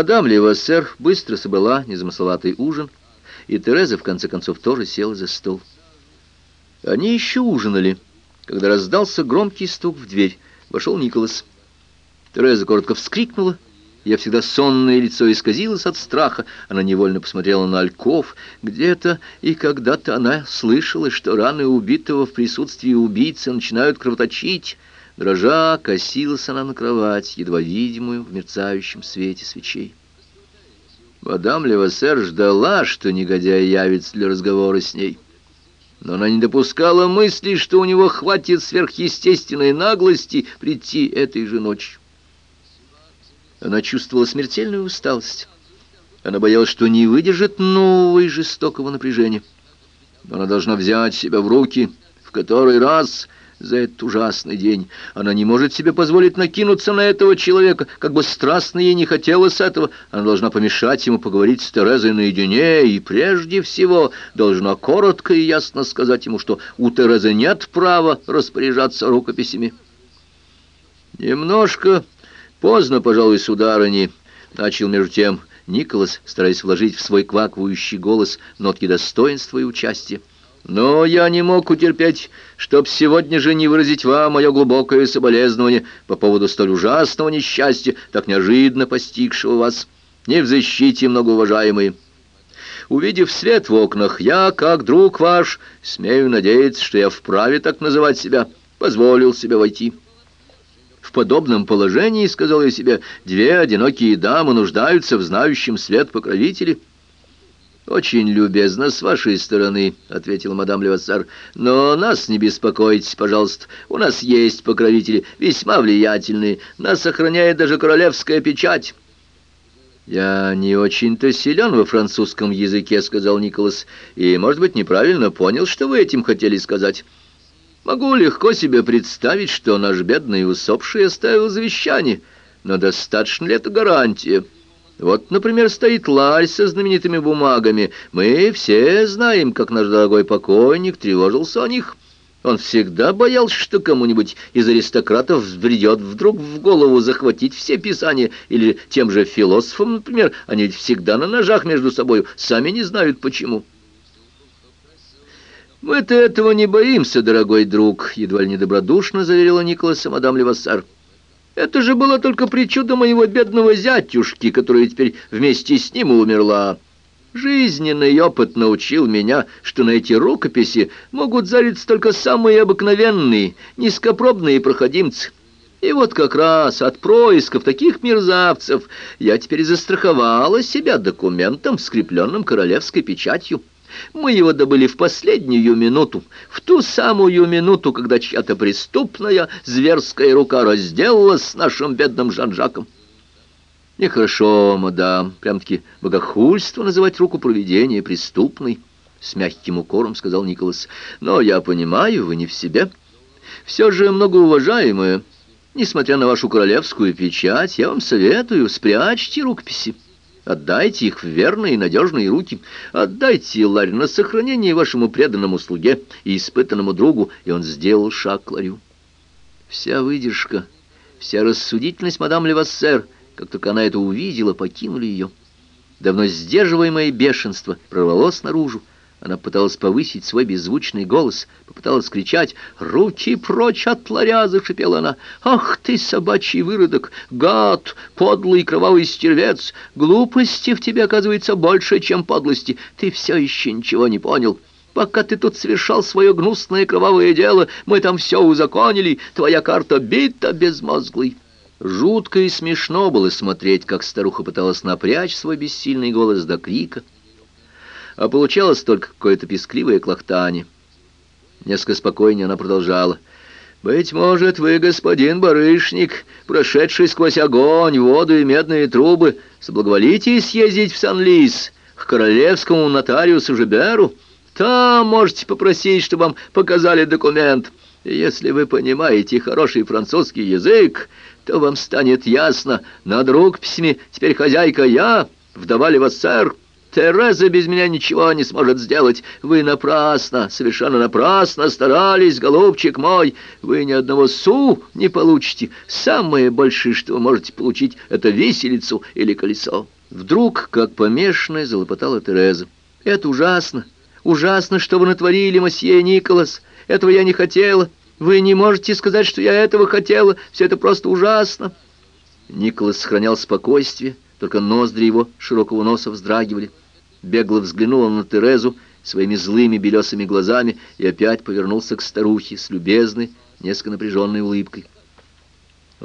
Мадам Левассер быстро собрала незамысловатый ужин, и Тереза, в конце концов, тоже села за стол. Они еще ужинали, когда раздался громкий стук в дверь. Вошел Николас. Тереза коротко вскрикнула. Я всегда сонное лицо исказилось от страха. Она невольно посмотрела на Альков. Где-то и когда-то она слышала, что раны убитого в присутствии убийцы начинают кровоточить. Дрожа, косилась она на кровать, едва видимую в мерцающем свете свечей. Мадам Левассер ждала, что негодяй явится для разговора с ней. Но она не допускала мысли, что у него хватит сверхъестественной наглости прийти этой же ночью. Она чувствовала смертельную усталость. Она боялась, что не выдержит нового и жестокого напряжения. Она должна взять себя в руки в который раз за этот ужасный день. Она не может себе позволить накинуться на этого человека, как бы страстно ей не хотелось этого. Она должна помешать ему поговорить с Терезой наедине, и прежде всего должна коротко и ясно сказать ему, что у Терезы нет права распоряжаться рукописями. «Немножко поздно, пожалуй, сударыни», — начал между тем Николас, стараясь вложить в свой квакающий голос нотки достоинства и участия. Но я не мог утерпеть, чтоб сегодня же не выразить вам мое глубокое соболезнование по поводу столь ужасного несчастья, так неожиданно постигшего вас. Не в защите, многоуважаемые. Увидев свет в окнах, я, как друг ваш, смею надеяться, что я вправе так называть себя, позволил себе войти. В подобном положении, сказал я себе, две одинокие дамы нуждаются в знающем свет покровителе — «Очень любезно с вашей стороны», — ответил мадам Левассар. «Но нас не беспокойтесь, пожалуйста. У нас есть покровители, весьма влиятельные. Нас охраняет даже королевская печать». «Я не очень-то силен во французском языке», — сказал Николас, «и, может быть, неправильно понял, что вы этим хотели сказать. Могу легко себе представить, что наш бедный усопший оставил завещание, но достаточно ли это гарантия?» Вот, например, стоит ларь со знаменитыми бумагами. Мы все знаем, как наш дорогой покойник тревожился о них. Он всегда боялся, что кому-нибудь из аристократов взбредет вдруг в голову захватить все писания, или тем же философам, например, они ведь всегда на ножах между собой, сами не знают почему. «Мы-то этого не боимся, дорогой друг», — едва ли недобродушно заверила Николаса мадам Левассар. Это же было только причуда моего бедного зятюшки, которая теперь вместе с ним умерла. Жизненный опыт научил меня, что на эти рукописи могут зариться только самые обыкновенные, низкопробные проходимцы. И вот как раз от происков таких мерзавцев я теперь застраховала себя документом, скрепленным королевской печатью. Мы его добыли в последнюю минуту, в ту самую минуту, когда чья-то преступная зверская рука разделалась с нашим бедным Жан-Жаком. Нехорошо, мадам, прям-таки богохульство называть руку проведения преступной, с мягким укором сказал Николас. Но я понимаю, вы не в себе. Все же, многоуважаемая, несмотря на вашу королевскую печать, я вам советую, спрячьте рукописи. Отдайте их в верные и надежные руки. Отдайте ларь на сохранение вашему преданному слуге и испытанному другу. И он сделал шаг к ларю. Вся выдержка, вся рассудительность мадам Левассер, как только она это увидела, покинули ее. Давно сдерживаемое бешенство прорвалось наружу. Она пыталась повысить свой беззвучный голос, попыталась кричать «Руки прочь от ларя!» — зашипела она. «Ах ты, собачий выродок! Гад! Подлый кровавый стервец! Глупости в тебе, оказывается, больше, чем подлости! Ты все еще ничего не понял!» Пока ты тут совершал свое гнусное кровавое дело, мы там все узаконили, твоя карта бита безмозглый. Жутко и смешно было смотреть, как старуха пыталась напрячь свой бессильный голос до крика а получалось только какое-то пескливое клохтание. Несколько спокойнее она продолжала. «Быть может, вы, господин барышник, прошедший сквозь огонь, воду и медные трубы, соблаговолите съездить в Сан-Лис, к королевскому нотариусу Жеберу? Там можете попросить, чтобы вам показали документ. если вы понимаете хороший французский язык, то вам станет ясно, над рукописями теперь хозяйка я, вдова Левассер». Тереза без меня ничего не сможет сделать. Вы напрасно, совершенно напрасно старались, голубчик мой. Вы ни одного су не получите. Самое большое, что вы можете получить, это виселицу или колесо». Вдруг, как помешанная, залопотала Тереза. «Это ужасно! Ужасно, что вы натворили, мосье Николас! Этого я не хотела! Вы не можете сказать, что я этого хотела! Все это просто ужасно!» Николас сохранял спокойствие, только ноздри его широкого носа вздрагивали. Бегло взглянул он на Терезу своими злыми белесыми глазами и опять повернулся к старухе с любезной, несколько напряженной улыбкой.